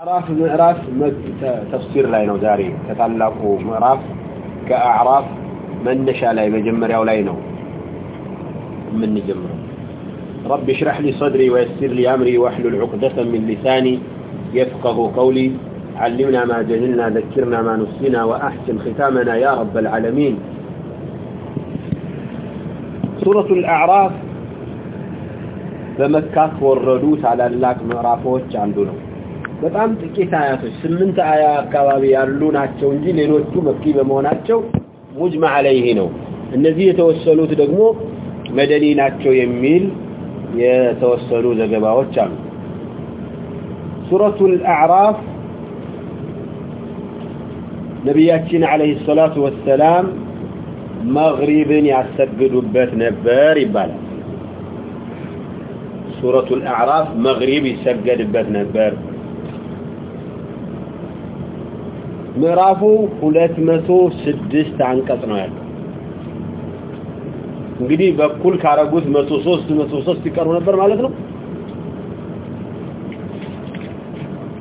ምዕራፍ ምዕራፍ ተፍሲር ላይ ነው ዛሬ ከታላቁ ምዕራፍ ከአዕራፍ መነሻ ላይ መጀመሪያው ላይ ነው የምንጀምረው رب اشرح لي صدري ويسر لي أمري واحلل عقدة من لساني يفقه قولي علمنا ما جهلنا ذكرنا ما نسينا وأحسن ختامنا يا رب العالمين سورة الأعراف በመካት ወረዱት አላላቅ ምዕራፎች አንዱ ነው በጣም ጥቂት አያቶች ስምንት አያ አካባቢ ያሉ ናቸው እንጂ ሌሎቹ መኪ በመሆናቸው ሙጅመዕ አለይህ ነው እነዚህ የተወሰኑት ደግሞ መደኒ ናቸው የሚል የተወሰኑ ዘገባዎች አሉ ሱረቱ አልአዕራፍ ነቢያችን አለይሂ ሰላቱ ወሰላም መግሪብን ያሰግዱበት ነበር ይባላል ሱረቱ አልአዕራፍ መግሪብ ይሰገድበት ነበር ምዕራፉ 206 አንቀጽ ነው ያለው። እንግዲህ በኩል ካረጉት 103 103 ይቀሩ ነበር ማለት ነው።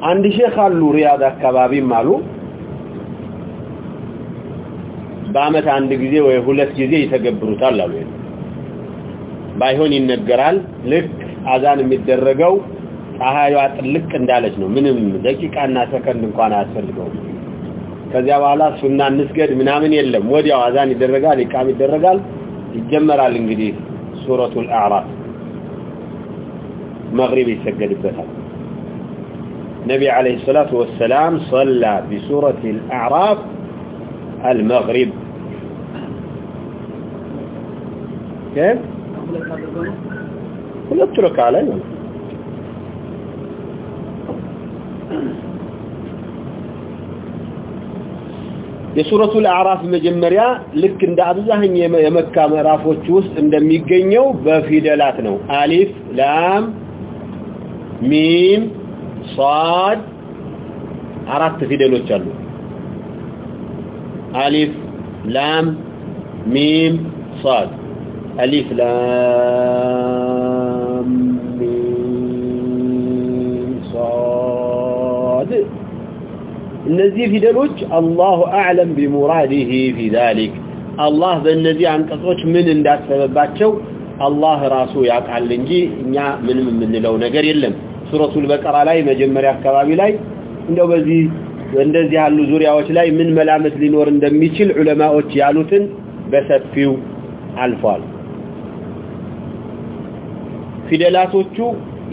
አንድ ሼክ አሉ ሪያድ አካባቢም አሉ። በአመት አንድ ጊዜ ወይ ሁለት ጊዜ ይተገብሩታል አሉ። ባይሆን ይነገራል። ልክ አዛን የሚደረገው ፀሐይዋ ጥልቅ እንዳለች ነው። ምንም ደቂቃና ሰከንድ እንኳን አያስፈልገውም ከዚያ በኋላ ሱና እንስገድ ምናምን የለም ወዲያው አዛን ይደረጋል ኢቃም ይደረጋል ይጀመራል እንግዲህ ሱረቱል አዕራፍ መግሪብ ይሰገድበታል ነቢ عليه الصلاه والسلام صلى بسوره الاعراف المغرب كيف ሁለት ረካ ላይ ነው የሱረቱ አዕራፍ መጀመሪያ ልክ እንደ አብዛኛው የመካ ምዕራፎች ውስጥ እንደሚገኘው በፊደላት ነው። አሊፍ ላም ሚም ሷድ አራት ፊደሎች አሉ። አሊፍ ላም ሚም ሷድ አሊፍ ላም ሚም ሷድ እነዚህ ፊደሎች አላሁ አዕለም ቢሙራዲሂ ፊ ዛሊክ። አላህ በእነዚህ አንቀጾች ምን እንዳሰበባቸው አላህ ራሱ ያውቃል እንጂ እኛ ምንም የምንለው ነገር የለም። ሱረቱል በቀራ ላይ መጀመሪያ አካባቢ ላይ እንደው በዚህ እንደዚህ ያሉ ዙሪያዎች ላይ ምን መላመት ሊኖር እንደሚችል ዑለማዎች ያሉትን በሰፊው አልፏል። ፊደላቶቹ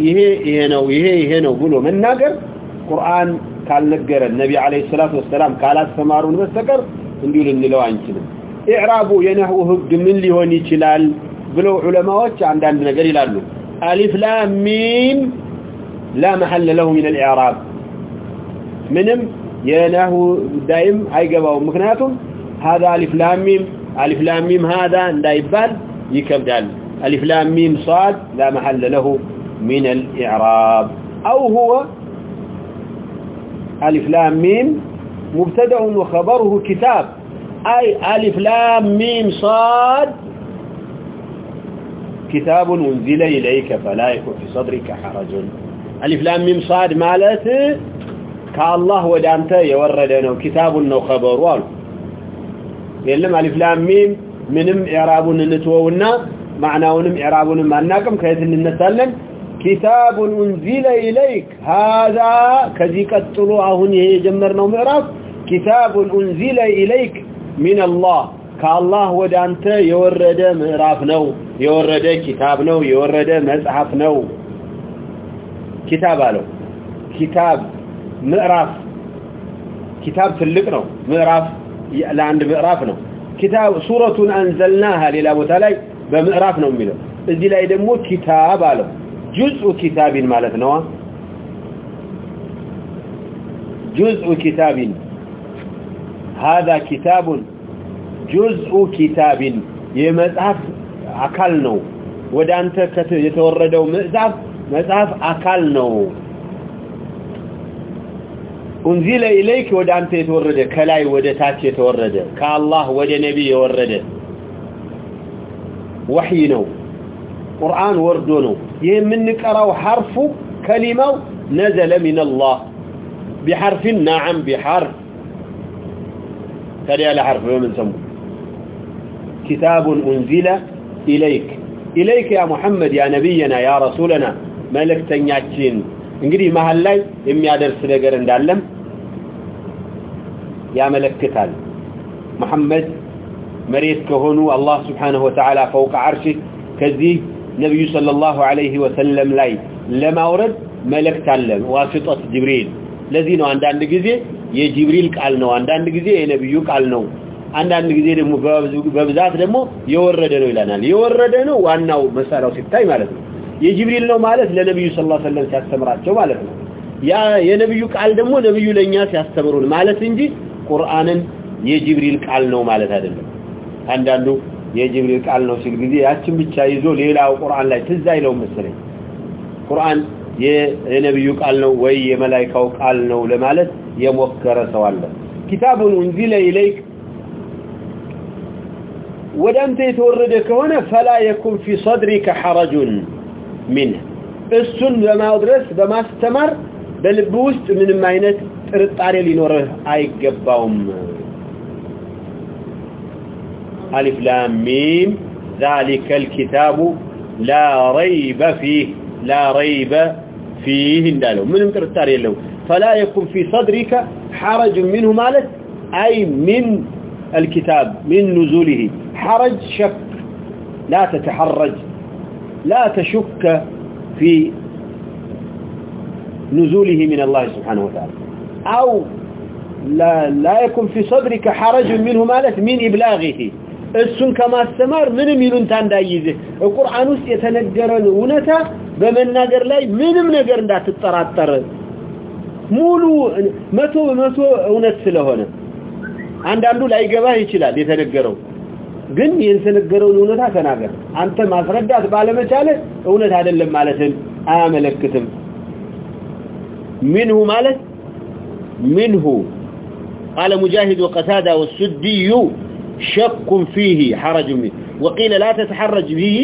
ይሄ ይሄ ነው ይሄ ይሄ ነው ብሎ መናገር ቁርአን ካልነገረን ነቢ አለይሂ ሰላቱ ወሰላም ካላስተማሩን በስተቀር እንዲሁ ልንለው አንችልም ኢዕራቡ የነህው ህግ ምን ሊሆን ይችላል ብለው ዑለማዎች አንዳንድ ነገር ይላሉ አሊፍ ላም ሚም لا محل له من الاعراب ምንም የነህው ጉዳይም አይገባው ምክንያቱም هذا الف لام ميم الف لام ميم هذا እንዳይባል ይከብዳል الف لام ميم صاد لا محل له من الاعراب او هو ألف لام ميم مبتدأ وخبره كتاب. أي ألف لام ميم صاد. كتاب أنزل إليك فلا يكون في صدرك حرج. ألف لام ميم صاد مالت كالله ودانت يوردنه كتاب نو خبر والو. يلم ألف لام ميم منم إعراب نتوونا معناونم إعرابونم أناكم كيف ننسلن؟ كتاب أنزل إليك هذا كذي قتلوا أهن يجمرنا معرف كتاب أنزل إليك من الله كالله ودانت يورد معرف نو يورد كتاب نو يورد مصحف نو كتاب له كتاب معرف كتاب تلق نو معرف لعند معرف نو كتاب سورة أنزلناها للا بتلاي بمعرف نو ميلو እዚህ ላይ ደግሞ ኪታብ አለው جزء كتاب مالت نوا جزء كتاب. هذا كتاب جزء كتاب. يمزعف عقل نو وده أنت يتوردوا مزعف مزعف عقل نو أنزل إليك وده أنت يتورده كلاي وده تات يتورده كالله وده نبي يورده. وحينا ቁርአን ወርዶ ነው ይህ የምንቀራው ሐርፉ ከሊማው ነዘለ ሚን አላህ بحرف نعم بحرف تريا لحرف ومن سمو كتاب أنزل إليك إليك يا محمد يا نبينا يا رسولنا ملك تنياتين እንግዲህ መሃል ላይ የሚያደርስ ነገር እንዳለም ያመለክታል መሐመድ መሬት ከሆኑ አላህ Subhanahu Wa Ta'ala فوق عرشه ከዚህ ነብዩ ሰለላሁ ዐለይሂ ወሰለም ላይ ለማውረድ መልእክት አለ። ዋሲጠት ጅብሪል። ለዚህ ነው አንዳንድ ጊዜ የጅብሪል ቃል ነው አንዳንድ ጊዜ የነብዩ ቃል ነው አንዳንድ ጊዜ ደግሞ በብዛት ደግሞ የወረደ ነው ይላናል የወረደ ነው ዋናው መሳሪያው ሲታይ ማለት ነው። የጅብሪል ነው ማለት ለነብዩ ሰለላሁ ዐለይሂ ወሰለም ሲያስተምራቸው ማለት ነው። ያ የነብዩ ቃል ደግሞ ነብዩ ለኛ ሲያስተምሩን ማለት እንጂ ቁርአንን የጅብሪል ቃል ነው ማለት አይደለም። አንዳንዱ የጅብሪል ቃል ነው ሲል ጊዜ ያችን ብቻ ይዞ ሌላው ቁርአን ላይ ትዝ አይለውም መሰለኝ ቁርአን የነብዩ ቃል ነው ወይ የመላእክታው ቃል ነው ለማለት የሞከረ ሰው አለ ኪታቡን እንዚለ ኢለይክ ወደ አንተ የተወረደ ከሆነ ፈላ የኩን ፊ صدرك حرج منه እሱን በማድረስ በማስተማር በልብ ውስጥ ምንም አይነት ጥርጣሬ ሊኖርህ አይገባውም ألف لام ميم. ذلك الكتاب لا ريب فيه لا ريب فيه اندالو. من مترتار يلو. فلا يكون في صدرك حرج منه مالك أي من الكتاب من نزوله. حرج شك لا تتحرج لا تشك في نزوله من الله سبحانه وتعالى. أو لا, لا يكون في صدرك حرج منه مالك من إبلاغه. እሱን ከማስተማር ምንም ይሉንታ እንዳይይዝ ቁርአን ውስጥ የተነገረን እውነታ በመናገር ላይ ምንም ነገር እንዳትጠራጠር ሙሉ መቶ በመቶ እውነት ስለሆነ አንዳንዱ ላይገባህ ይችላል የተነገረው ግን የተነገረውን እውነታ ተናገር አንተ ማስረዳት ባለመቻለ እውነት አይደለም ማለትን አያመለክትም منه ማለት منه قال مجاهد وقتاده والسدي شك فيه حرج منه وقيل لا تتحرج به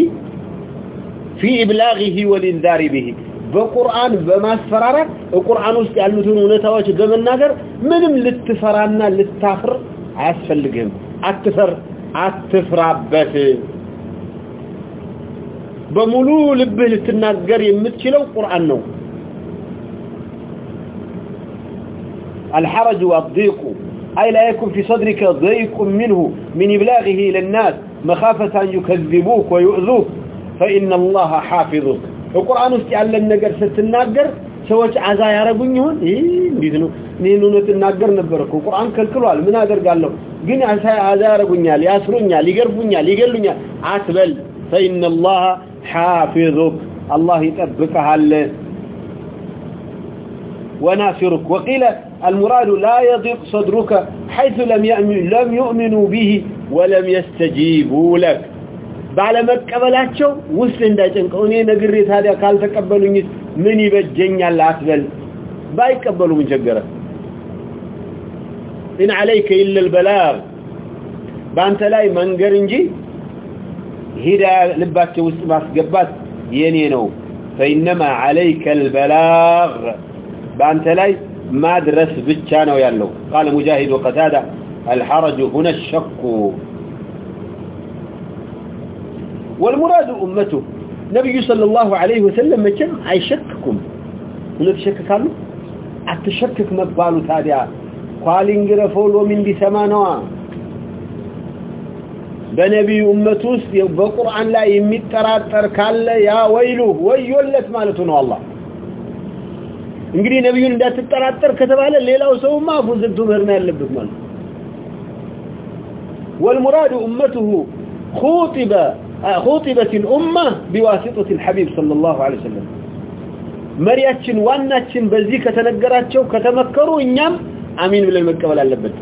في إبلاغه والإنذار به በቁርአን በማስፈራራት ቁርአን ውስጥ ያሉትን እውነታዎች በመናገር ምንም ልትፈራና ልታፍር አያስፈልግም አትፈር አትፍራበት በሙሉ ልብህ ልትናገር የምትችለው ቁርአን ነው الحرج والضيق أي لا يكون في صدرك ضيق منه من إبلاغه إلى الناس مخافة أن يكذبوك ويؤذوك. فإن الله حافظك. القرآن استعلى النقر ستناقر سواج عزايا ربن يهون إيه، نينو النقر نبرك القرآن كالكلوة من هذا قال له قني عزايا عزايا ربن يهون ليأسرن يهون ليقرفن يهون ليقرفن يهون عتبل فإن الله حافظك. الله يتبكها وناصرك. وقيل المراد لا يضيق صدرك حيث لم يؤمن لم يؤمنوا به ولم يستجيبوا لك ባለመቀበላቸው ውስጥ እንዳይጨንቀው እኔ ነግሬ ታዲያ ካልተቀበሉኝ ምን ይበጀኛል አትበል ባይቀበሉ ምን ቸገረ إن عليك إلا البلاغ በአንተ ላይ መንገር እንጂ ሂዳ ልባቸው ውስጥ ማስገባት የኔ ነው فإنما عليك البلاغ በአንተ ላይ ማድረስ ብቻ ነው ያለው قال مجاهد وقتاده الحرج هنا الشك والمراد أمته نبي صلى الله عليه وسلم መቼም አይሸክኩም እውነት ይሸክካሉ አትሸክክ መባሉ ታዲያ ኳሊንግረ ፎሎም እንዲሰማ ነዋ በነቢዩ ኡመት ውስጥ በቁርአን ላይ የሚጠራጠር ካለ ያ ወይሉ ወዮለት ማለቱ ነው አላህ እንግዲህ ነብዩን እንዳትጠራጠር ከተባለ ሌላው ሰውማ አፉ ዘግቶ መርና ያለበት ማለት والمراد امته خطب خطبت الامه بواسطه الحبيب صلى الله عليه وسلم መሪያችን ዋናችን በዚህ ከተነገራቸው ከተመከሩ እኛም አሚን ብለን መቀበል አለበት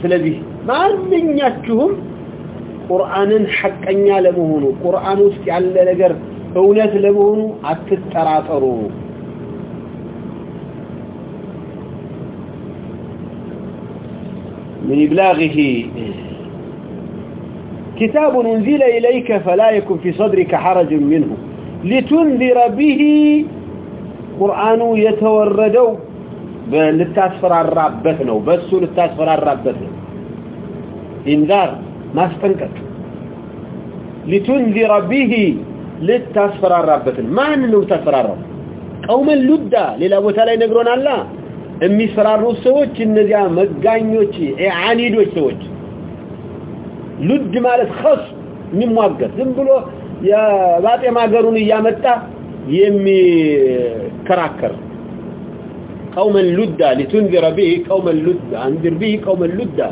ስለዚህ ማንኛችሁም ቁርአንን ሐቀኛ ለመሆኑ ቁርአን ውስጥ ያለ ነገር እውነት ለመሆኑ አትጠራጠሩ من إبلاغه. كتاب أنزل إليك فلا يكن في صدرك حرج منه. لتنذر به قرآن يتوردو. للتاسفر على الرابط نو. للتاسفر على الرابط إنذار ما استنكت. لتنذر به للتاسفر على الرابط ما أنه تاسفر على الرابط قوما لدى للأبو تالي لا الله. የሚፈራሩ ሰዎች እነዚያ መጋኞች አኒዶች ሰዎች ሉድ ማለት خص የሚሟገት ዝም ብሎ የባጤ ማገሩን እያመጣ የሚከራከር قوما لدا لتنذر به قوما لدا انذر به قوما لدا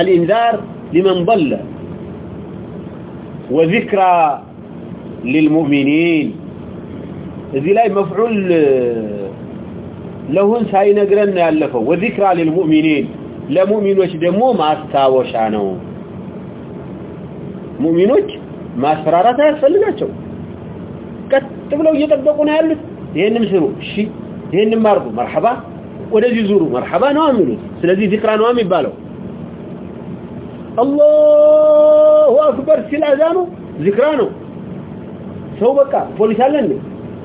الانذار لمن ضل وذكرى للمؤمنين እዚህ ላይ መፍዑል لهون ساي نغرن يالفو وذكرى للمؤمنين لمؤمنوش دمو ما استاوشا نو مؤمنوش ما سرارات يسلناچو قط بلاو يتطبقو نا يالف يهنم سرو شي يهنم مارغو مرحبا ودزي زورو مرحبا نو امنو سلازي ذكرى نو ام الله اكبر سلازانو ذكرانو سو بقى بوليس عليه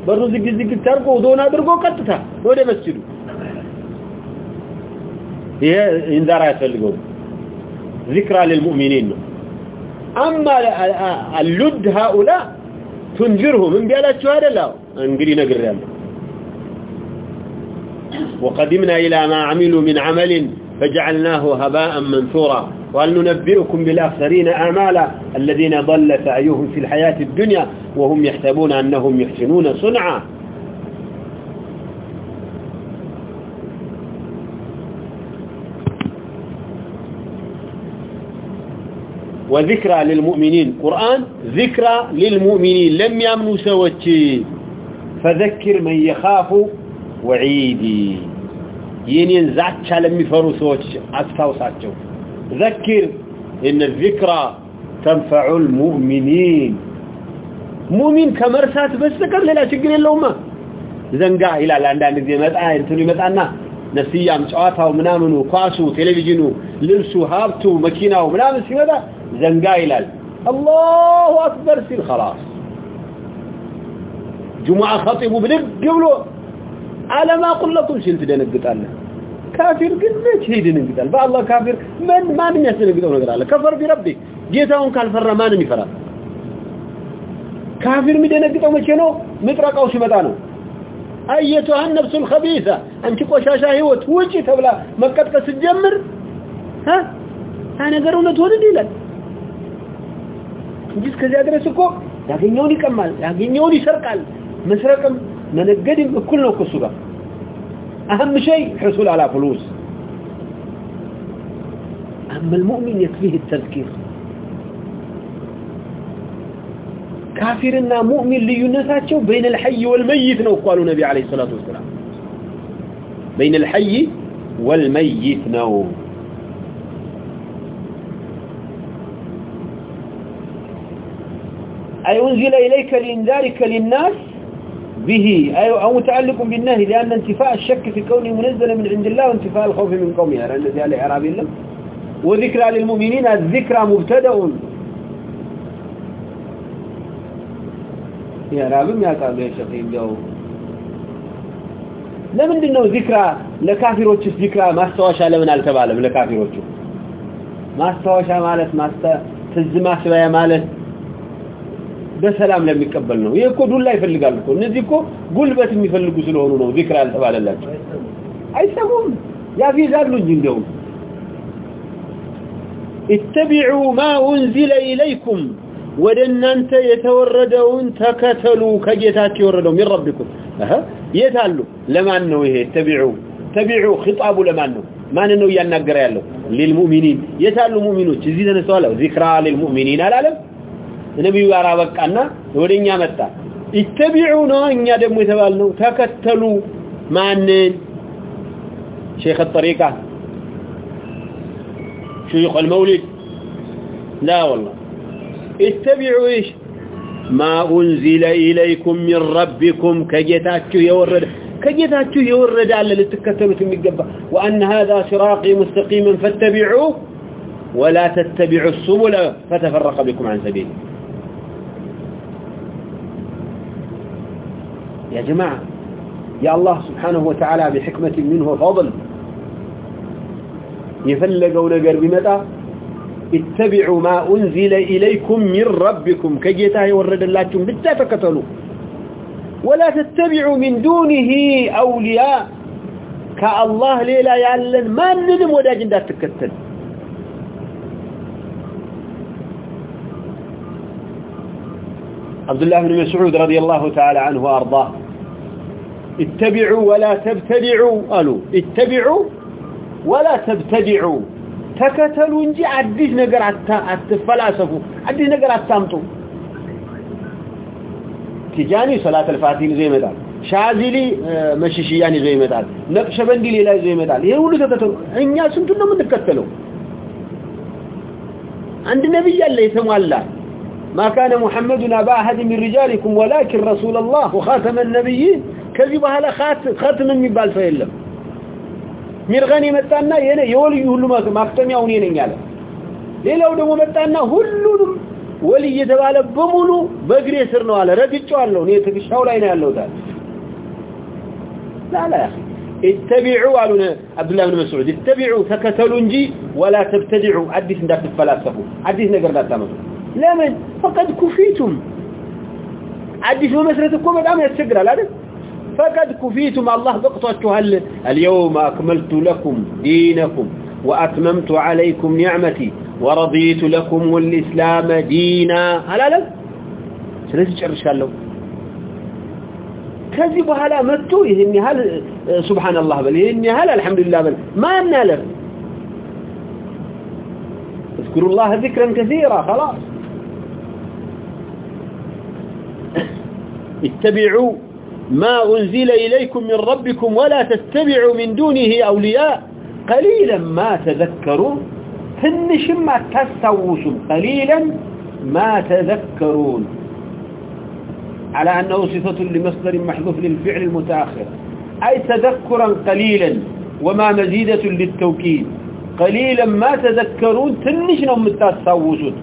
በሩ ዝግ تركو ታርቆ ወዶን አድርጎ ቀጥታ ወደ መስጂዱ ይሄ እንዛራ ذكرى للمؤمنين. أما اللد هؤلاء تنذرهم. من بيالاتشو هذا لا؟ انقري نقر يالله وقدمنا إلى ما عملوا من عمل فجعلناه هباء منثورا. وهل ننبئكم بالأخسرين أعمالا الذين ضل سعيهم في الحياة الدنيا وهم يحسبون أنهم يحسنون صنعا. وذكرى للمؤمنين. قرآن ذكرى للمؤمنين. لم يأمنوا سوتي فذكر من يخاف وعيدي. ينين زعتشا لم يفروا سوتي أستوساتشو ذكر إن الذكرى تنفع المؤمنين مؤمن كمرسات بس ذكر لا شكر اللهم زنقا إلى الأندان ذي مدعا ينتني مدعنا نسيام ጨዋታው ምናምኑ ኳሱ ቴሌቪዥኑ ልብሱ ሀብቱ መኪናው ምናምን ሲመጣ ዘንጋ ይላል አላሁ አክበር ሲል خلاص ጁሙዓ ኸጢቡ ብድግ ብሎ አለማ ቁለቱም ሲል ትደነግጣለህ ካፊር ግን መቼ ይደነግጣል? በአላህ ካፊር ማን ማንም ያስደነግጠው ነገር አለ? ከፈር ቢረቢ ጌታውን ካልፈራ ማንን ይፈራል? ካፊር የሚደነግጠው መቼ ነው? ምጥረቃው ሲመጣ ነው። አየቱሃ ነፍሱል ኸቢሳ አንቺ ቆሻሻ ህይወት ውጪ ተብላ መቀጥቀስ ስትጀምር ሀ ነገር እውነት ሆነ ይላል እንጂ እስከዚያ ድረስ እኮ ያገኘውን ይቀማል፣ ያገኘውን ይሰርቃል። መስረቅም መነገድም እኩል ነው እኮ ጋር أهم شيء الحصول على فلوس. أما المؤمن يكفيه التذكير. ካፊርና مؤمن ልዩነታቸው بين الحي والميت ነው እኮ النبي عليه الصلاة والسلام. بين الحي والميت نوم أي أنزل إليك لإنذارك للناس؟ به أي أو متعلق بالنهي لأن انتفاء الشك في كونه منزلا من عند الله وانتفاء الخوف من قومها لأن الذي عليه عربي لهم وذكرى للمؤمنين الذكرى مبتدأ يا رابم يا قال يا شقيم جو ለምንድን ነው ዚክራ ለካፊሮችስ ዚክራ ማስታወሻ ለምን አልተባለም ለካፊሮቹ ማስታወሻ ማለት ማስታ ትዝ ማስበያ ማለት በሰላም ለሚቀበል ነው ይሄ እኮ ዱላ ይፈልጋል እኮ እነዚህ እኮ ጉልበት የሚፈልጉ ስለሆኑ ነው ዚክር ያልተባለላቸው አይሰሙም ያፊዛሉ እንጂ እንደውም اتبعوا ما انزل اليكم ወደ እናንተ የተወረደውን ተከተሉ ከጌታችሁ የወረደው من ربكم አሃ የታሉ ለማን ነው ይሄ ተቢዑ ተቢዑ ኺጣቡ ለማን ነው ማን ነው እያናገረ ያለው للمؤمنين የታሉ ሙእሚኖች እዚህ ተነስተዋል ዚክራ للمؤمنين አላለም النبي غارا بقىنا ودينيا متى اتبعونا إن دمو يتبالنو تكتلوا مانن شيخ الطريقة شيخ المولد لا والله اتبعوا إيش ما انزل اليكم من ربكم كجتاچو يورد كجتاچو يورد على لتكتلوا تميجبا وان هذا صراطي مستقيما فاتبعوه ولا تتبعوا السبل فتفرق بكم عن سبيله يا جماعة يا الله سبحانه وتعالى بحكمة منه وفضل. يفلقوا نقر بمتى؟ اتبعوا ما أنزل إليكم من ربكم. كجيتاه ورد اللاتكم بتا تكتلوا ولا تتبعوا من دونه أولياء. كالله ليلا يعلن ما ندم وداج اندات تكتل. عبد الله بن مسعود رضي الله تعالى عنه وأرضاه. اتبعوا ولا تبتدعوا قالوا اتبعوا ولا تبتدعوا تكتلوا انجي عديش نقر اتفلاسفوا عديش نقر اتامطوا تجاني صلاة الفاتحين زي مدال شاذلي مششياني زي مدال نقشبندي ሌላ زي مدال ይሄ ሁሉ ተከተሉ እኛ ስንቱን ነው የምንከተለው አንድ ነብይ አለ የተሟላ ما كان محمد ابا احد من رجالكم ولكن رسول الله وخاتم النبيين ከዚህ በኋላ ختم የሚባል ሰው የለም ሚርገን መጣና የኔ የወልዩ ሁሉ ማክተሚያው እኔ ነኝ አለ ሌላው ደግሞ መጣና ሁሉንም ወልይ የተባለ በሙሉ በእግሬ ስር ነው አለ ረግጬዋለሁ እኔ ትክሻው ላይ ነው ያለው ታዲያ لا لا يا اخي اتبعوا قالوا عبد الله بن مسعود اتبعوا تكتلوا እንጂ ولا تبتدعوا አዲስ እንዳትፈላሰፉ አዲስ ነገር እንዳታመጡ ለምን فقد كفيتم አዲስ በመስረት እኮ በጣም ያስቸግራል አይደል فقد كفيتم الله بقطتها اليوم أكملت لكم دينكم وأتممت عليكم نعمتي ورضيت لكم الإسلام دينا. هلا لا شرشان له. كذب هلا متو. يهني هل سبحان الله بل. يهني هل الحمد لله بل. ما نالف اذكروا الله ذكرا كثيرا. خلاص. اتبعوا ما أنزل إليكم من ربكم ولا تتبعوا من دونه أولياء. قليلا ما تذكرون. تنشم ما تستوشم قليلا ما تذكرون. على أنه صفة لمصدر محذوف للفعل المتأخر. أي تذكرا قليلا وما مزيدة للتوكيد. قليلا ما تذكرون. تنشنهم متستوشون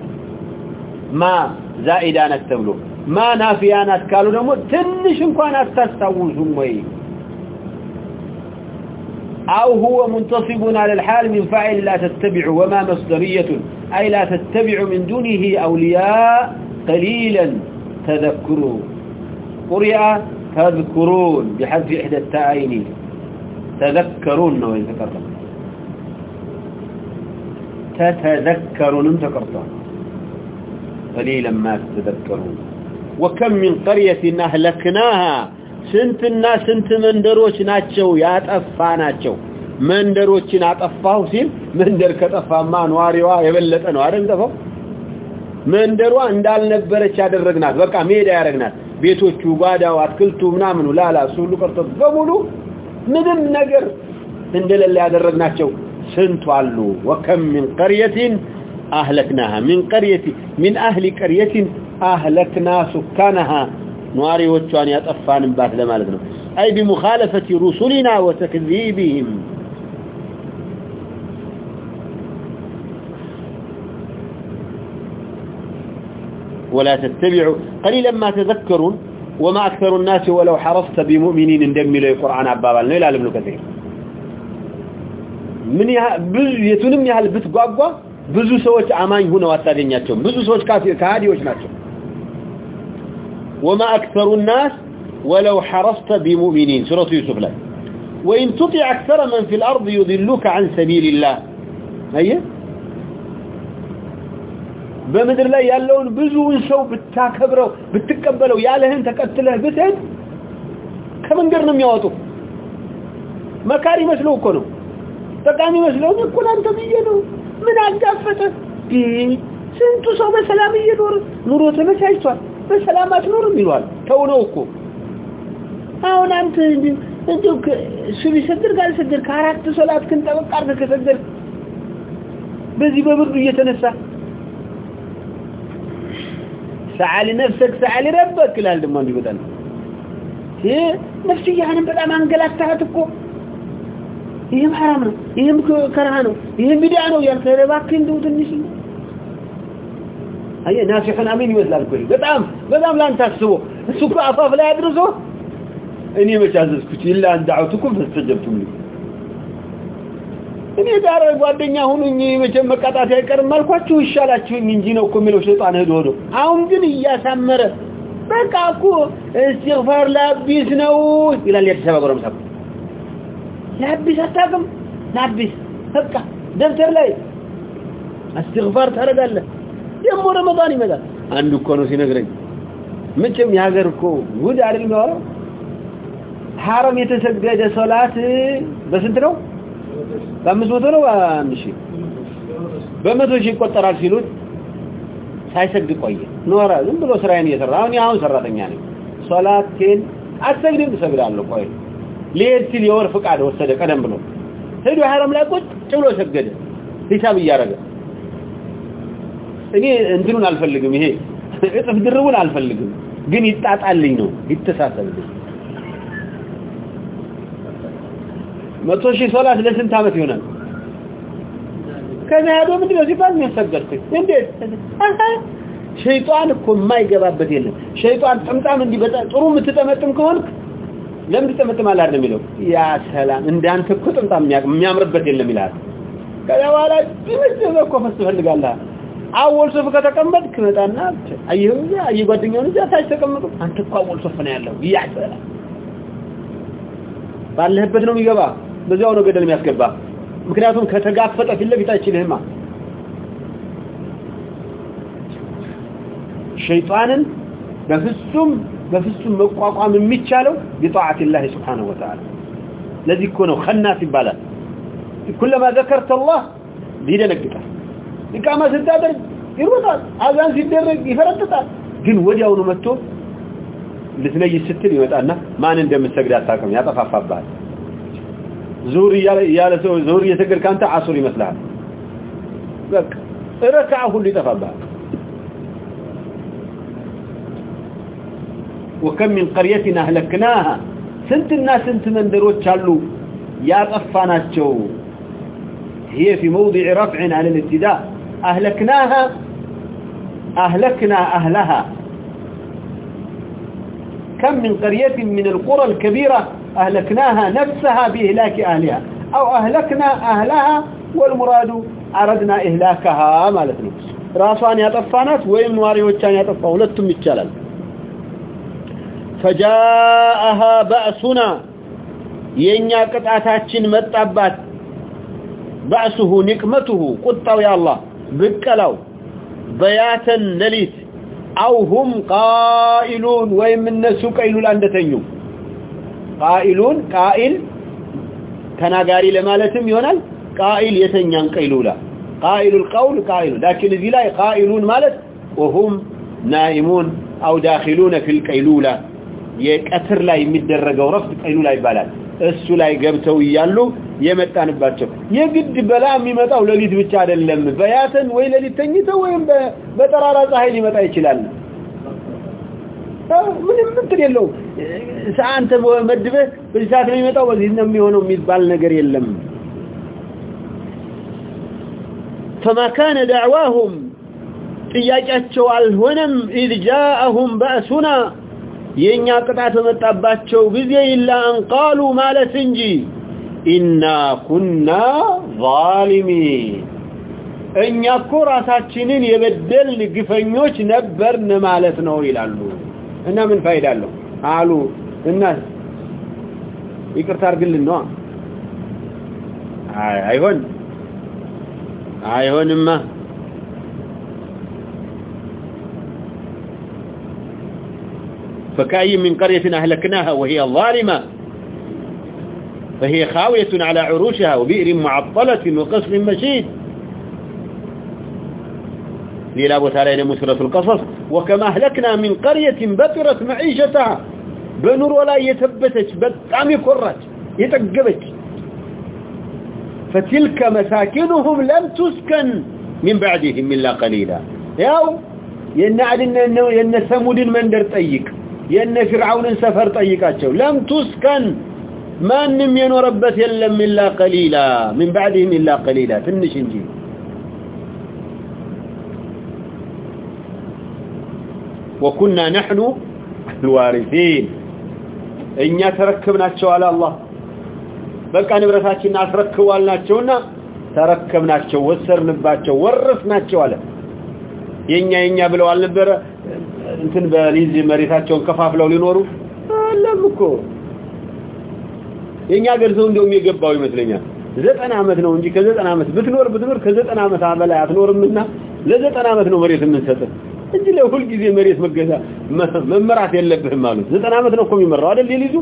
ما زائدان التبلو ما نافيانات قالوا لهم تنش انكوان تستوشون وي أو هو منتصب على الحال من فاعل لا تتبع وما مصدرية أي لا تتبع من دونه أولياء قليلا تذكروا قرئ تذكرون بحذف إحدى التائين تذكرون نوع ذكرت تتذكرون انتكرت قليلا ما تتذكرون ወከም ሚን ቀርየቲን አህለክናሃ ስንትና ስንት መንደሮች ናቸው ያጠፋ ናቸው። መንደሮችን አጠፋሁ ሲል መንደር ከጠፋማ ነዋሪዋ የበለጠ ነው። አይደል ጠፋው መንደሯ እንዳልነበረች ያደረግናት በቃ ሜዳ ያደረግናት። ቤቶቹ ጓዳው አትክልቱ ምናምኑ ላላ ሁሉ ቀርቶ በሙሉ ምንም ነገር እንደሌለ ያደረግናቸው ስንቱ አሉ። ወከም ሚን ቀርየቲን አህለክናሃ ሚን ቀርየቲ ሚን አህሊ ቀርየቲን اهلكنا سكانها ነዋሪዎቿን ያጠፋንባት ለማለት ነው አይ بمخالفه رسلنا وتكذيبهم ولا تتبعوا قليلا ما تذكرون وما أكثر الناس ولو حرصت بمؤمنين اندملوا القرآن عبابا لا ابن كثير من የቱንም ያህል ብትጓጓ ብዙ ሰዎች አማኝ ሆነው አታገኛቸውም ብዙ ሰዎች ካፊሮች ናቸው وما أكثر الناس ولو حرصت بمؤمنين سورة يوسف لا وإن تطع أكثر من في الأرض يضلوك عن سبيل الله هيا በምድር ላይ ያለውን ብዙውን ሰው ብታከብረው ብትቀበለው ያለህን ተቀጥለህ ብትሄድ ከመንገድ ነው የሚያወጡ መካሪ መስለው እኮ ነው ጠቃሚ መስለው እኮ አንተ ብዬ ነው ምን አጋፈጠ ስንቱ ሰው በሰላም እየኖረ ኑሮ ተመቻችቷል በሰላም አትኖርም ይሏል። ተው እኮ። አሁን አንተ እንዲሁ ሱቢ ሰግድ ጋር ሰግድ ከአራት ሶላት ግን ጠበቅ አድርገህ በዚህ በብርዱ እየተነሳ ሰዓሊ ነፍሰክ ሰዓሊ ረበክ ይላል ደግሞ እንዲህ በጣም ይሄ ነፍስያህንም በጣም አንገላታህት እኮ። ይህም ሐራም ነው ይህም ከርሃ ነው ይህም ቢድዓ ነው ያልከህ እንደው ትንሽ አየ ናሲሑን አሚን ይመስላል እኮ በጣም በጣም ላንተ አስቦ። እሱ እኮ አፋፍ ላይ አድርሶ እኔ አዘዝኩት? ኢላ አን ሊ እኔ ጋር ጓደኛ ሁኑኝ መቼም መቃጣት አይቀርም አልኳችሁ ይሻላችሁኝ እንጂ ነው እኮ የሚለው ሸይጣን ሄዶ ሄዶ። አሁን ግን እያሳመረ በቃ እኮ እስትግፋር ላቢስ ነው ይላል የአዲስ አበባ ጎረምሳ ላቢስ አታውቅም? ላቢስ በቃ ደብተር ላይ እስትግፋር ታደርጋለህ ደግሞ ረመዳን ይመጣል። አንዱ እኮ ነው ሲነግረኝ። መቼም የሀገር እኮ ጉድ አይደል የሚያወራው? ሐረም የተሰገደ ሶላት በስንት ነው? በአምስት መቶ ነው? በአንድ ሺህ በመቶ ሺህ ይቆጠራል ሲሉት ሳይሰግድ ቆየ። ኖረ ዝም ብሎ ስራዬን እየሰራ አሁን አሁን ሰራተኛ ነኝ። ሶላቴን አሰግድም እሰግዳለሁ። ቆይ ሊሄድ ሲል የወር ፍቃድ ወሰደ። ቀደም ብሎ ሄዶ ሐረም ላይ ቁጭ ብሎ ሰገደ። ሂሳብ እያደረገ እኔ እንትኑን አልፈልግም ይሄ እጥፍ ድርቡን አልፈልግም። ግን ይጣጣልኝ ነው ይተሳሰብልኝ። መቶ ሺህ ሶላት ለስንት ዓመት ይሆናል? ከዛ ሄዶ ምንድነው ሲባል የሚያሰገድኩኝ እንዴት? ሸይጣን እኮ የማይገባበት የለም። ሸይጣን ጥምጣም እንዲህ በጣም ጥሩ የምትጠመጥም ከሆንክ ለምን ትጠመጥማለህ አይደል የሚለው? ያ ሰላም እንዳንተ እኮ ጥምጣም የሚያምርበት የለም ይላል። ከዛ በኋላ ድምጽ እኮ ፈስ ትፈልጋለህ አወል ሶፍ ከተቀመጥክ መጣና አየሁ አየ ጓደኛውን እዛ ታች ተቀመጡ አንተ እኮ አወል ሶፍ ነው ያለው ያሰላ ባለህበት ነው የሚገባ በዚያው ነው ገደል የሚያስገባ ምክንያቱም ከተጋፈጠ ፊት ለፊት አይችልህማ ሸይጣንን በፍጹም በፍጹም መቋቋም የሚቻለው بطاعه الله سبحانه وتعالى ለዚህ እኮ ነው خناس ይባላል كلما ذكرت الله ይደነግጣል ኢቃማ ስታደርግ ይሮጣል፣ አዛን ሲደረግ ይፈረጥጣል። ግን ወዲያውኑ መጥቶ ልትለይ ስትል ይመጣና ማን እንደምትሰግድ አታውቅም፣ ያጠፋፋብሃል። ዙር እያለ ሰው ዙር እየሰገድክ አንተ አሱር ይመስልሃል። በቃ ረካዓ ሁሉ ይጠፋብሃል። وكم من قرية أهلكناها سنتنا سنت من دروت شالو يا طفاناتشو هي في موضع رفع على الابتداء أهلكناها أهلكنا أهلها. كم من قرية من القرى الكبيرة أهلكناها نفسها بإهلاك أهلها أو أهلكنا أهلها والمراد أردنا إهلاكها مالت نفس. رأسان يتفانات وإن نواري وچان يتفانات ولدتم يتشلل فجاءها بأسنا የኛ متعبات بأسه نكمته قد طوي الله الله بقلاو بياتا لليت أو هم قائلون ويم الناس قيلول عندتنيو قائلون قائل ተናጋሪ ለማለትም ይሆናል ቃኢል የተኛን ቀይሉላ قائل القول قائل لكن እዚህ ላይ قائلون ማለት وهم نائمون او داخلون في القيلوله የቀትር ላይ የሚደረገው ረፍት ቀይሉላ ይባላል እሱ ላይ ገብተው እያሉ የመጣንባቸው የግድ በላ የሚመጣው ለሊት ብቻ አይደለም በያተን ወይ ለሊት ተኝተው ወይም በጠራራ ፀሐይ ሊመጣ ይችላል ምንም እንትን የለው ሰዓት መድበህ በዚህ ሰዓት ነው የሚመጣው በዚህ ነው የሚሆነው የሚባል ነገር የለም فما كان دعواهم ጥያቄያቸው አልሆነም إذ جاءهم بأسنا የኛ ቅጣት መጣባቸው ጊዜ ኢላ አን ቃሉ ማለት እንጂ ኢና ኩና ዛሊሚን። እኛ እኮ ራሳችንን የበደል ግፈኞች ነበርን ማለት ነው ይላሉ። እና ምን ፋይዳ አለው? አሉ። እና ይቅርታ አድርግልን ነው አይ አይሆን አይሆንማ فكأي من قرية أهلكناها وهي ظالمة. فهي خاوية على عروشها وبئر معطلة وقصر مشيد. أبو تعالى سورة القصص. وكما أهلكنا من قرية بطرت معيشتها. بنور ولا يتبتت بطعم كرت يتقبت. فتلك مساكنهم لم تسكن من بعدهم إلا قليلا. ياو ينعدنا أنه ينسمود المندر طيق. የነ ፍርዓውንን ሰፈር ጠይቃቸው ለም ቱስከን ማንም የኖረበት የለም ኢላ ቀሊላ من بعدهم الا قليلا ትንሽ እንጂ وكنا نحن الوارثين እኛ ተረክብናቸው አለ አላህ በቃ ንብረታችንን አስረክቧልናቸውና ተረከብናቸው ወሰርንባቸው ወረስናቸው አለ የኛ የኛ ብለው አልነበረ እንትን በሊዝ መሬታቸውን ከፋፍለው ሊኖሩ? አለም እኮ የኛ ሀገር ሰው እንደውም የገባው ይመስለኛል። ዘጠና ዓመት ነው እንጂ ከዘጠና ዓመት ብትኖር ብትኖር ከዘጠና ዓመት በላይ አትኖርምና ለዘጠና ዓመት ነው መሬት የምንሰጥ እንጂ ለሁል ጊዜ መሬት መገዛ መመራት የለብህም ማለት ዘጠና ዓመት ነው እኮ የሚመራው አይደል ሊይዙ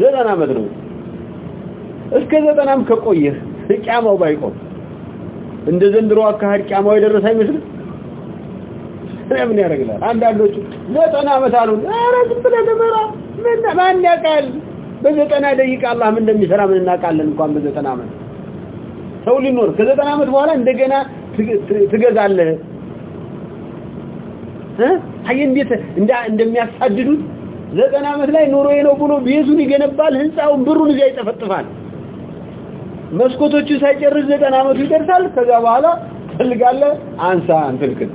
ዘጠና ዓመት ነው። እስከ ዘጠናም ከቆየህ ቂያማው ባይቆም እንደ ዘንድሮ አካሄድ ቂያማው የደረሰ አይመስልም ምን ያደርግላል? አንዳንዶቹ ዘጠና ዓመት አሉ ኧረ ዝም ብለህ ልመራ ምን ማን ያውቃል? በዘጠና ደቂቃ አላህ ምን እንደሚሰራ ምን እናውቃለን እንኳን በዘጠና ዓመት ሰው ሊኖር ከዘጠና ዓመት በኋላ እንደገና ትገዛለህ። እ? አይ እንዴት እንደሚያሳድዱት? ዘጠና ዓመት ላይ ኑሮዬ ነው ብሎ ቤቱን ይገነባል ህንጻውን ብሩን እዚያ ይጠፈጥፋል። መስኮቶቹ ሳይጨርስ ዘጠና ዓመቱ ይደርሳል። ከዛ በኋላ ትፈልጋለህ አንሳ እንትልክት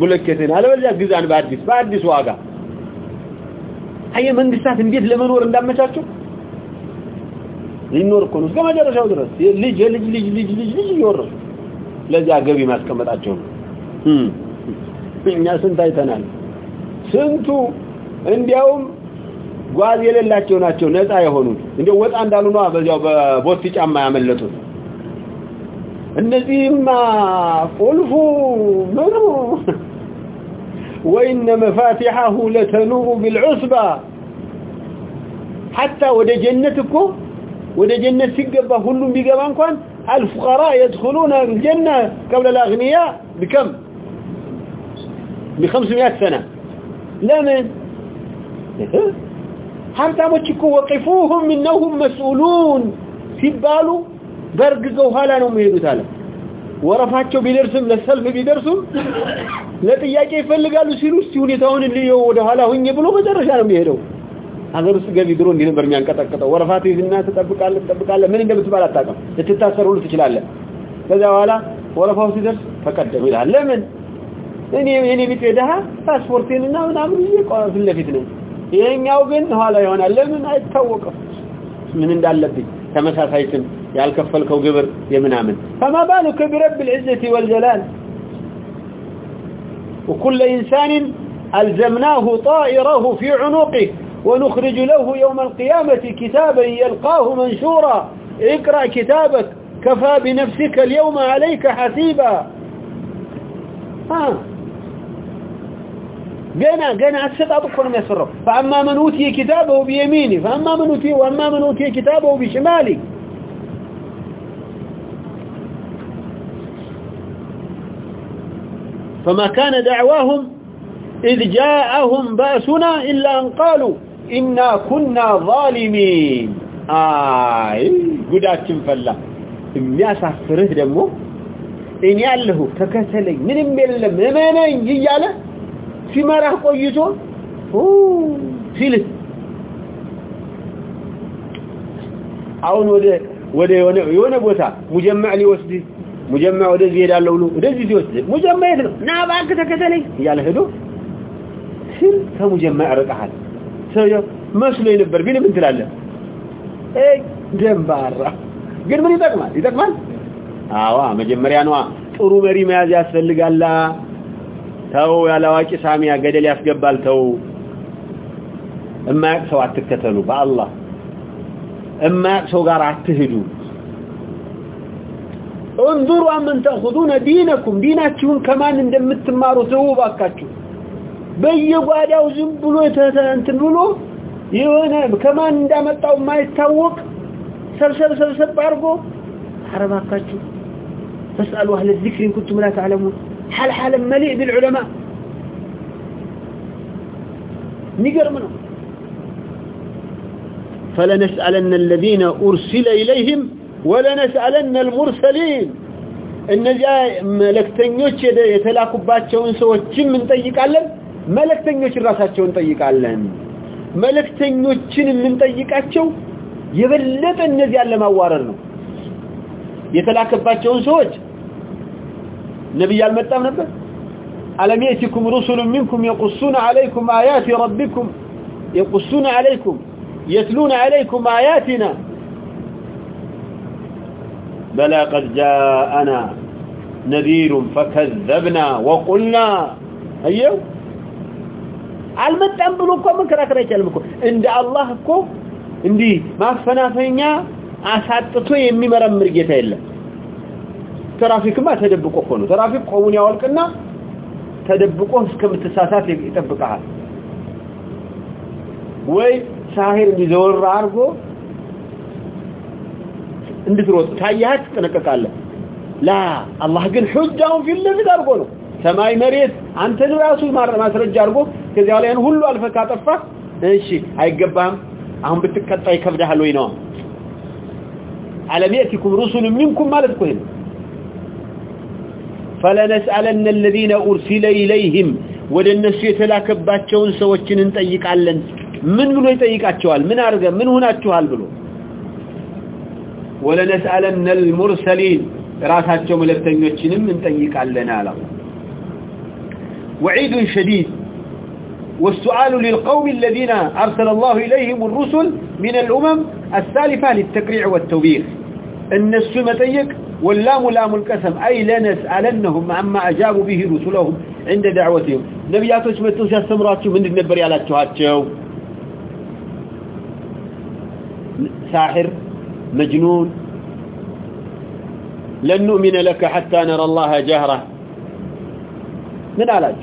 ብሎኬትን አለበለዚያ ግዛን በአዲስ በአዲስ ዋጋ። አየ መንግስታት እንዴት ለመኖር እንዳመቻቸው? ሊኖር እኮ ነው እስከ መጨረሻው ድረስ። ልጅ የልጅ ልጅ ልጅ ልጅ ልጅ ይወረሱ ለዚያ ገቢ ማስቀመጣቸው ነው። እኛ ስንት አይተናል። ስንቱ እንዲያውም ጓዝ የሌላቸው ናቸው ነፃ የሆኑት። እንደ ወጣ እንዳሉ ነው በዚያው በቦቲ ጫማ ያመለጡት። እነዚህማ ቁልፉ ምኑ وإن مفاتحه لتنوء بالعصبة حتى ወደ ጀነትኮ ወደ ጀነት ሲገባ ሁሉም ቢገባ እንኳን الفقراء يدخلون الجنة قبل الأغنياء بكم ب500 سنة لمن ሀብታሞች እኮ ወቂፉሁም انهم مسؤولون ሲባሉ በርግዘው ኋላ ነው የሚሄዱት አለ ወረፋቸው ቢደርስም ለሰልፍ ቢደርሱም ለጥያቄ ይፈልጋሉ ሲሉ እስቲ ሁኔታውን ልየው ወደ ኋላ ሁኝ ብሎ መጨረሻ ነው የሚሄደው። ሀገር ውስጥ ገቢ ድሮ እንዲህ ነበር የሚያንቀጠቅጠው። ወረፋት ይዝና ትጠብቃለህ ትጠብቃለህ። ምን እንደምትባል አታውቅም። ልትታሰር ሁሉ ትችላለህ። ከዛ በኋላ ወረፋው ሲደርስ ተቀደም ይላል። ለምን? እኔ የኔ ቢጤ ደሃ ፓስፖርቴንና ምናምን ይቆም ፊት ለፊት ነው። ይሄኛው ግን ኋላ ይሆናል። ለምን? አይታወቅም ምን እንዳለብኝ ተመሳሳይ ስም ያልከፈልከው ግብር የምናምን فما بالك برب العزة والجلال وكل إنسان ألزمناه طائره في عنقه ونخرج له يوم القيامة كتابا يلقاه منشورا اقرأ كتابك كفى بنفسك اليوم عليك حسيبا ها جنا جنا السطاط كلهم يسروا فأما من أوتي كتابه بيمينه فأما من أوتي وأما من أوتي كتابه بشماله فما كان دعواهم إذ جاءهم بأسنا إلا أن قالوا إنا كنا ظالمين آي قداتهم فلا የሚያሳፍርህ ደግሞ እኔ ያለሁ ተከተለኝ ምንም የለም እመነኝ እያለ ሲመራህ ቆይቶ ሲልህ አሁን ወደ ወደ የሆነ ቦታ ሙጀማዕ ሊወስድ ሙጀማዕ ወደዚህ ሄዳለሁ ብሎ ወደዚህ ሲወስድ ሙጀማዕ የት ነው? ና እባክህ ተከተለኝ እያለ ሄዶ ሲል ከሙጀማዕ ርቀሃል። ሰውየው መስሎኝ ነበር ቢል ምን ትላለህ? እይ ደንባራ ግን ምን ይጠቅማል? ይጠቅማል? አዋ መጀመሪያ ነዋ። ጥሩ መሪ መያዝ ያስፈልጋላ ተው ያላዋቂ ሳሚያ ገደል ያስገባል ተው። እማያቅ ሰው አትከተሉ በአላህ እማያቅ ሰው ጋር አትሄዱ እንظروا አመን تاخذون دينكم ዲናችሁን ከማን እንደምትማሩ ተው ባካችሁ በየጓዳው ዝም ብሎ እንትን ብሎ የሆነ ከማን እንዳመጣው የማይታወቅ ሰብሰብ ሰብሰብ አድርጎ። አረባካችሁ فاسالوا اهل الذكر ان كنتم لا تعلمون حال حال مليء بالعلماء نقر منهم فلنسألن الذين أرسل إليهم ولنسألن المرسلين እነዚያ መለክተኞች የተላኩባቸውን ሰዎችን ምን ጠይቃለን መለክተኞች ራሳቸውን ጠይቃለን መለክተኞችን ምን ጠይቃቸው የበለጠ እነዚያን ለማዋረድ ነው የተላከባቸውን ሰዎች ነብይ አልመጣም ነበር አለም ياتكم رسل منكم يقصون عليكم آيات ربكم يقصون عليكم يتلون عليكم آياتنا بلى قد جاءنا نذير فكذبنا وقلنا أيوه አልመጣም ብሎ እኮ መከራከር አይቻልም እኮ እንደ አላህ እኮ እንዲህ ማፈናፈኛ አሳጥቶ የሚመረምር ጌታ የለም ትራፊክማ ተደብቆ እኮ ነው ትራፊክ ቆሙን ያወልቅና ተደብቆ እስከምትሳሳት ይጠብቃል ወይ ሳሂር እንዲዘወር አድርጎ እንድትሮጥ ታያት ትጠነቀቃለህ ላ አላህ ግን ሁጃውን ፊት ለፊት አድርጎ ነው ሰማይ መሬት አንተን ራሱ ማስረጃ አድርጎ ከዚያ ላይ ሁሉ አልፈ ካጠፋ እሺ አይገባም አሁን ብትቀጣ ይከብዳል ወይ ነው አለም ياتكم رسل منكم ማለት እኮ ይሄ فلنسالن الذين ارسل اليهم ወደ እነሱ የተላከባቸውን ሰዎችን እንጠይቃለን ምን ብሎ ይጠይቃቸዋል ምን አርገ ምን ሆናችኋል ብሎ ولنسالن المرسلين ራሳቸው መልእክተኞችንም እንጠይቃለን አላህ وعيد شديد والسؤال للقوم الذين أرسل الله إليهم الرسل من الأمم السالفة للتكريع والتوبيخ النس متيك واللام لام القسم. أي لنسألنهم عما أجابوا به رسلهم عند دعوتهم. نبياتوش متوش يستمراتشو من النبري على التوهاتشو ساحر مجنون. لن نؤمن لك حتى نرى الله جهرة. من علاج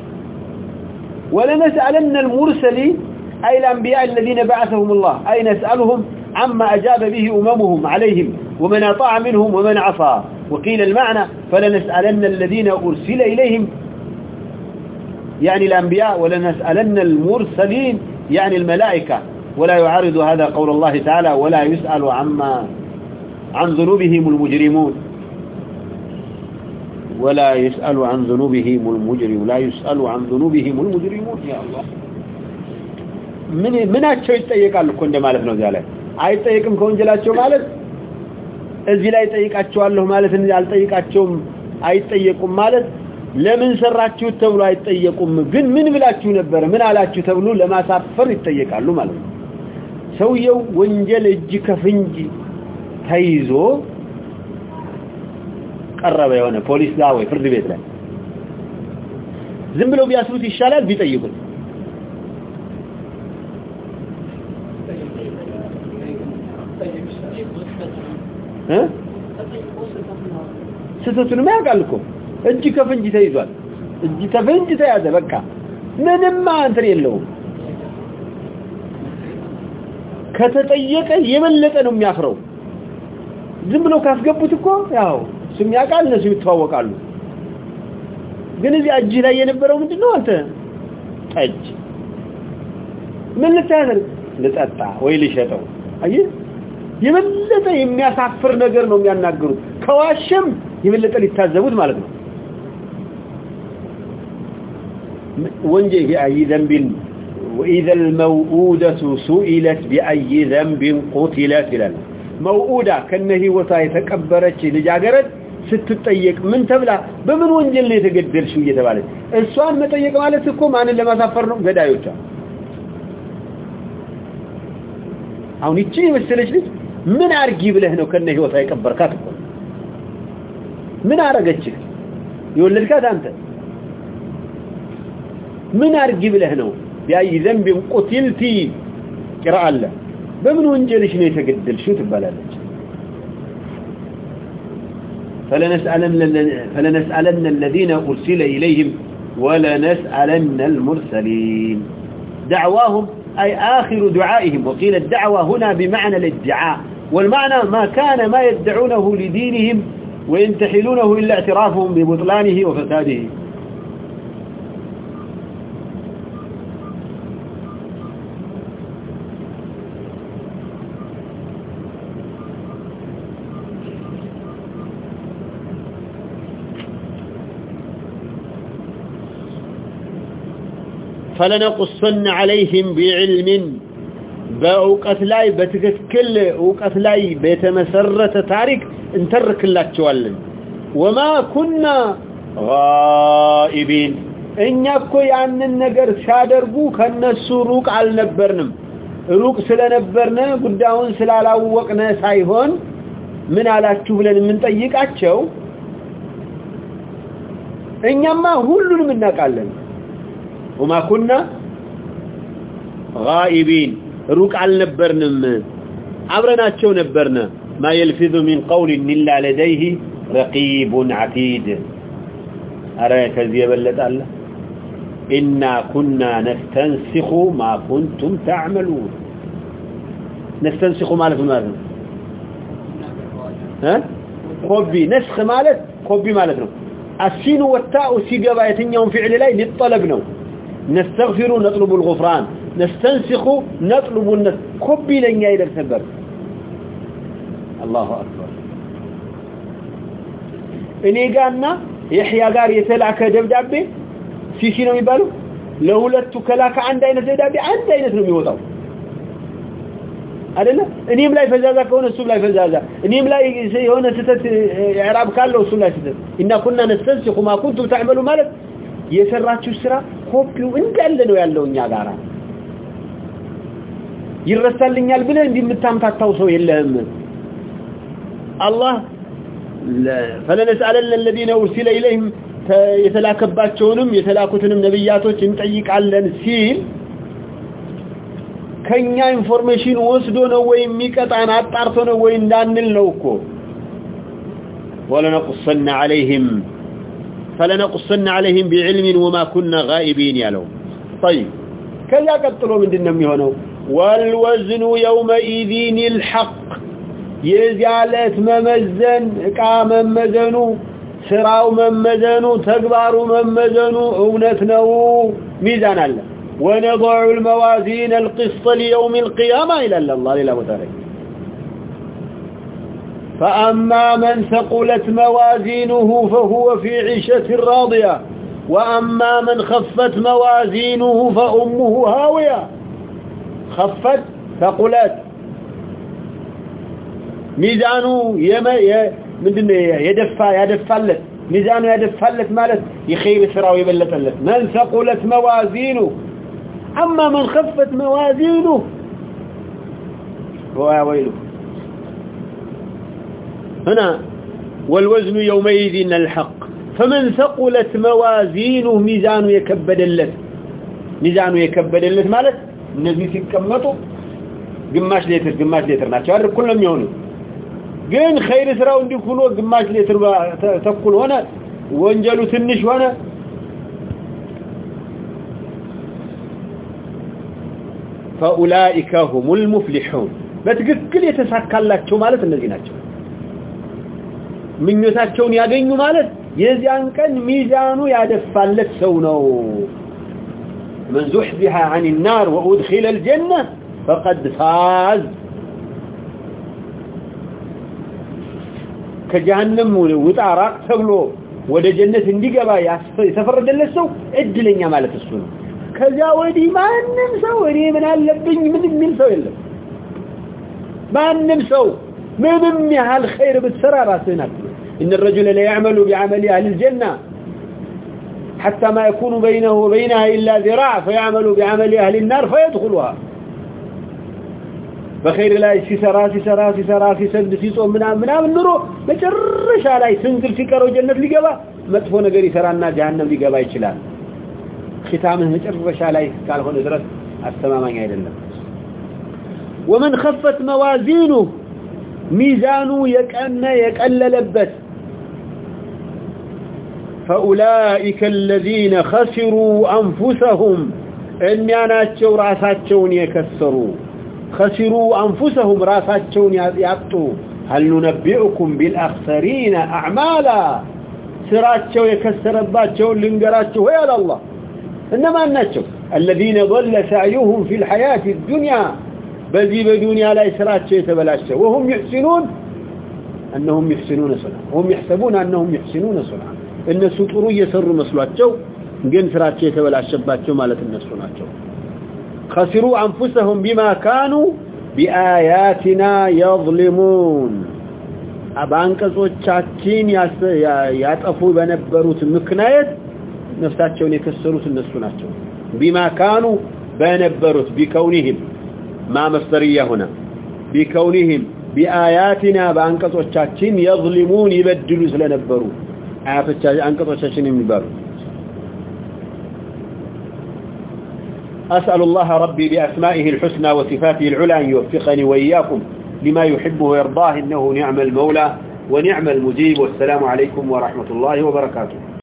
ولنسألن المرسلين أي الأنبياء الذين بعثهم الله أي نسألهم عما أجاب به أممهم عليهم. ومن أطاع منهم ومن عصى وقيل المعنى فلنسألن الذين أرسل إليهم يعني الأنبياء ولنسألن المرسلين يعني الملائكة ولا يعارض هذا قول الله تعالى ولا يسأل عما عن ذنوبهم المجرمون ولا يسأل عن ذنوبهم المجرم لا يسأل عن ذنوبهم المجرمون يا الله من ምናቸው ይጠየቃሉ እኮ እንደማለት ነው እዚያ ላይ አይጠየቅም ከወንጀላቸው ማለት እዚህ ላይ ጠይቃቸዋለሁ ማለት አልጠይቃቸውም አይጠየቁም ማለት ለምን ሰራችሁት ተብሎ አይጠየቁም። ግን ምን ብላችሁ ነበር ምን አላችሁ ተብሎ ለማሳፈር ይጠየቃሉ ማለት ነው። ሰውየው ወንጀል እጅ ከፍንጅ ተይዞ ቀረበ የሆነ ፖሊስ ጋር ወይ ፍርድ ቤት ላይ። ዝም ብለው ቢያስሩት ይሻላል? ቢጠይቁት እ ስህተቱንም ያውቃል እኮ። እጅ ከፍንጅ ተይዟል። እጅ ከፍንጅ ተያዘ በቃ። ምንም እንትን የለውም። ከተጠየቀ የበለጠ ነው የሚያፍረው። ዝም ብለው ካስገቡት እኮ ያው እሱም ያውቃል እነሱ ይተዋወቃሉ። ግን እዚህ እጅ ላይ የነበረው ምንድነው አንተ? ጠጅ። ምን ልታደርግ? ልጠጣ ወይ ልሸጠው? አየህ የበለጠ የሚያሳፍር ነገር ነው የሚያናገሩት ከዋሸም የበለጠ ሊታዘቡት ማለት ነው ወንጀል بأي ذنب وإذا الموؤودة سئلت بأي ذنب قتلت لنا موؤودة كأنه وتا يتكبرت لجاجرت ስትጠየቅ ምን ተብላ በምን ወንጀል ነው የተገደልሽው እየተባለች እሷን መጠየቅ ማለት እኮ ማንን ለማሳፈር ነው ገዳዮቿ አሁን እቺ የመሰለች ልጅ ምን አርጊ ብለህ ነው ከነ ህይወቷ የቀበርካት እኮ ምን አረገች የወለድካት አንተ ምን አርጊ ብለህ ነው ያይ ذنب قتلتِ قراءه አለ በምን ወንጀልሽ ነው የተገደልሽው ትባላለች فلنسألن, فلنسألن الذين أرسل إليهم ولنسألن المرسلين دعواهم أي آخر دعائهم وقيل الدعوة هنا بمعنى الادعاء والمعنى ما كان ما يدعونه لدينهم وينتحلونه إلا اعترافهم ببطلانه وفساده. فلنقصن عليهم بعلم በእውቀት ላይ በትክክል እውቀት ላይ በተመሰረተ ታሪክ እንተርክላቸዋለን። ወማ ኩና ጋኢቢን። እኛ እኮ ያንን ነገር ሲያደርጉ ከነሱ ሩቅ አልነበርንም። ሩቅ ስለነበርነ ጉዳዩን ስላላወቅነ ሳይሆን ምን አላችሁ ብለን የምንጠይቃቸው? እኛማ ሁሉንም እናውቃለን። ወማ ኩና ጋኢቢን። ሩቅ አልነበርንም አብረናቸው ነበርነ ما يلفظ من قول إلا لديه رقيب عتيد أرى كذي يبلت الله إنا كنا نستنسخ ما كنتم تعملون نستنسخ مالك مالك ها كوبي نسخ مالك كوبي مالك السين والتاء سيجابا يتنيهم فعل لاي للطلب نو نستغفر نطلب الغفران ነስተንስኹ ነጥልቡነት ኮቢ ለኛ ይደርስ ነበር አላሁ አክበር እኔ ጋርና የህያ ጋር የተላከ ደብዳቤ ሲሲ ነው የሚባለው? ለሁለቱ ከላከ አንድ አይነት ደብዳቤ አንድ አይነት ነው የሚወጣው። አይደለ? እኔም ላይ ፈዛዛ ከሆነ እሱም ላይ ፈዛዛ። እኔም ላይ የሆነ ስተት ኢዕራብ ካለው እሱም ላይ ስተት እና ኩና ነስተንስኹ ማ ኩንቱም ተዕመሉ ማለት የሰራችሁ ስራ ኮፒው እንዳለ ነው ያለው እኛ ጋራ። ይረሳልኛል ብለህ እንዲምታምታታው ሰው የለህም አላህ فلنسألن الذين أرسل إليهم የተላከባቸውንም የተላኩትንም ነብያቶች እንጠይቃለን ሲል ከኛ ኢንፎርሜሽን ወስዶ ነው ወይ የሚቀጣን አጣርቶ ነው ወይ እንዳንል ነው እኮ ولنقصن عليهم فلنقصن عليهم بعلم وما كنا غائبين يا لو طيب كذا قتلوا من دنا የሚሆነው والوزن يومئذ الحق የዚያለት መመዘን እቃ መመዘኑ ስራው መመዘኑ ተግባሩ መመዘኑ እውነት ነው ሚዛን አለ ونضع الموازين القسط ليوم القيامة إلى الله إلى متعالى فأما من ثقلت موازينه فهو في عيشة راضية وأما من خفت موازينه فأمه هاوية خفت ثقلت ሚዛኑ ምንድን የደፋ ያደፋለት ሚዛኑ ያደፋለት ማለት የኸይር ስራው የበለጠለት من ثقلت موازينه أما من خفت موازينه هو ويله هنا والوزن يومئذ الحق فمن ثقلت موازينه ميزانه يكبدلت ميزانه يكبدلت ማለት እነዚህ ሲቀመጡ ግማሽ ሌትር ግማሽ ሌትር ናቸው አይደል ሁሉም ይሆኑ ግን ኸይር ስራው እንዲህ ሆኖ ግማሽ ሌትር ተኩል ሆነ ወንጀሉ ትንሽ ሆነ فاولئك هم المفلحون በትክክል የተሳካላቸው ማለት እነዚህ ናቸው ምኞታቸውን ያገኙ ማለት የዚያን ቀን ሚዛኑ ያደፋለት ሰው ነው من زحزح عن النار وادخل الجنه فقد فاز ከጀሃነም ውጣ ራቅ ተብሎ ወደ ጀነት እንዲገባ የተፈረደለት ሰው እድለኛ ማለት እሱ ነው ከዚያ ወዲህ ማንም ሰው እኔ ምን አለብኝ ምን የሚል ሰው የለም ማንም ሰው ምንም ያህል ኸይር ብትሰራ ራስህን አትል إن الرجل لا يعمل بعمل أهل الجنة حتى ما يكون بينه وبينها إلا ذراع فيعمل بعمل أهل النار فيدخلها በኸይር ላይ ሲሰራ ሲሰራ ሲሰራ ሲሰግድ ሲጾም ምናምን ምናምን ኑሮ መጨረሻ ላይ ስንግል ሲቀረው ጀነት ሊገባ መጥፎ ነገር ይሰራና ጀሃነም ሊገባ ይችላል ختامه መጨረሻ ላይ ካልሆነ ድረስ አስተማማኝ አይደለም ومن خفت موازينه ሚዛኑ የቀነ የቀለለበት فأولئك الذين خسروا أنفسهم. إن أنياناتشو راساتشون يكسروا خسروا أنفسهم راساتشون يعطوا هل ننبئكم بالأخسرين أعمالا؟ سراتشو يكسر الباتشو لنقراتشو. هيا لله. إنما الناتشو. الذين ضل سعيهم في الحياة الدنيا. بذي بدنيا لا سراتشو يتبلاششو وهم يحسنون أنهم يحسنون صنعا. وهم يحسبون أنهم يحسنون صنعا. እነሱ ጥሩ እየሰሩ መስሏቸው ግን ስራቸው የተበላሸባቸው ማለት እነሱ ናቸው። خسروا انفسهم بما كانوا بآياتنا يظلمون አባንቀጾቻችን ያጠፉ በነበሩት ምክንያት ነፍሳቸውን የከሰሩት እነሱ ናቸው። بما كانوا በነበሩት بكونهم ما مصدريه هنا بكونهم بآياتنا ባንቀጾቻችን يظلمون يبدلوا ስለነበሩ። አንቀጾቻችን የሚባሉ أسأل الله ربي بأسمائه الحسنى وصفاته العلى أن يوفقني وإياكم لما يحبه ويرضاه إنه نعم المولى ونعم المجيب والسلام عليكم ورحمة الله وبركاته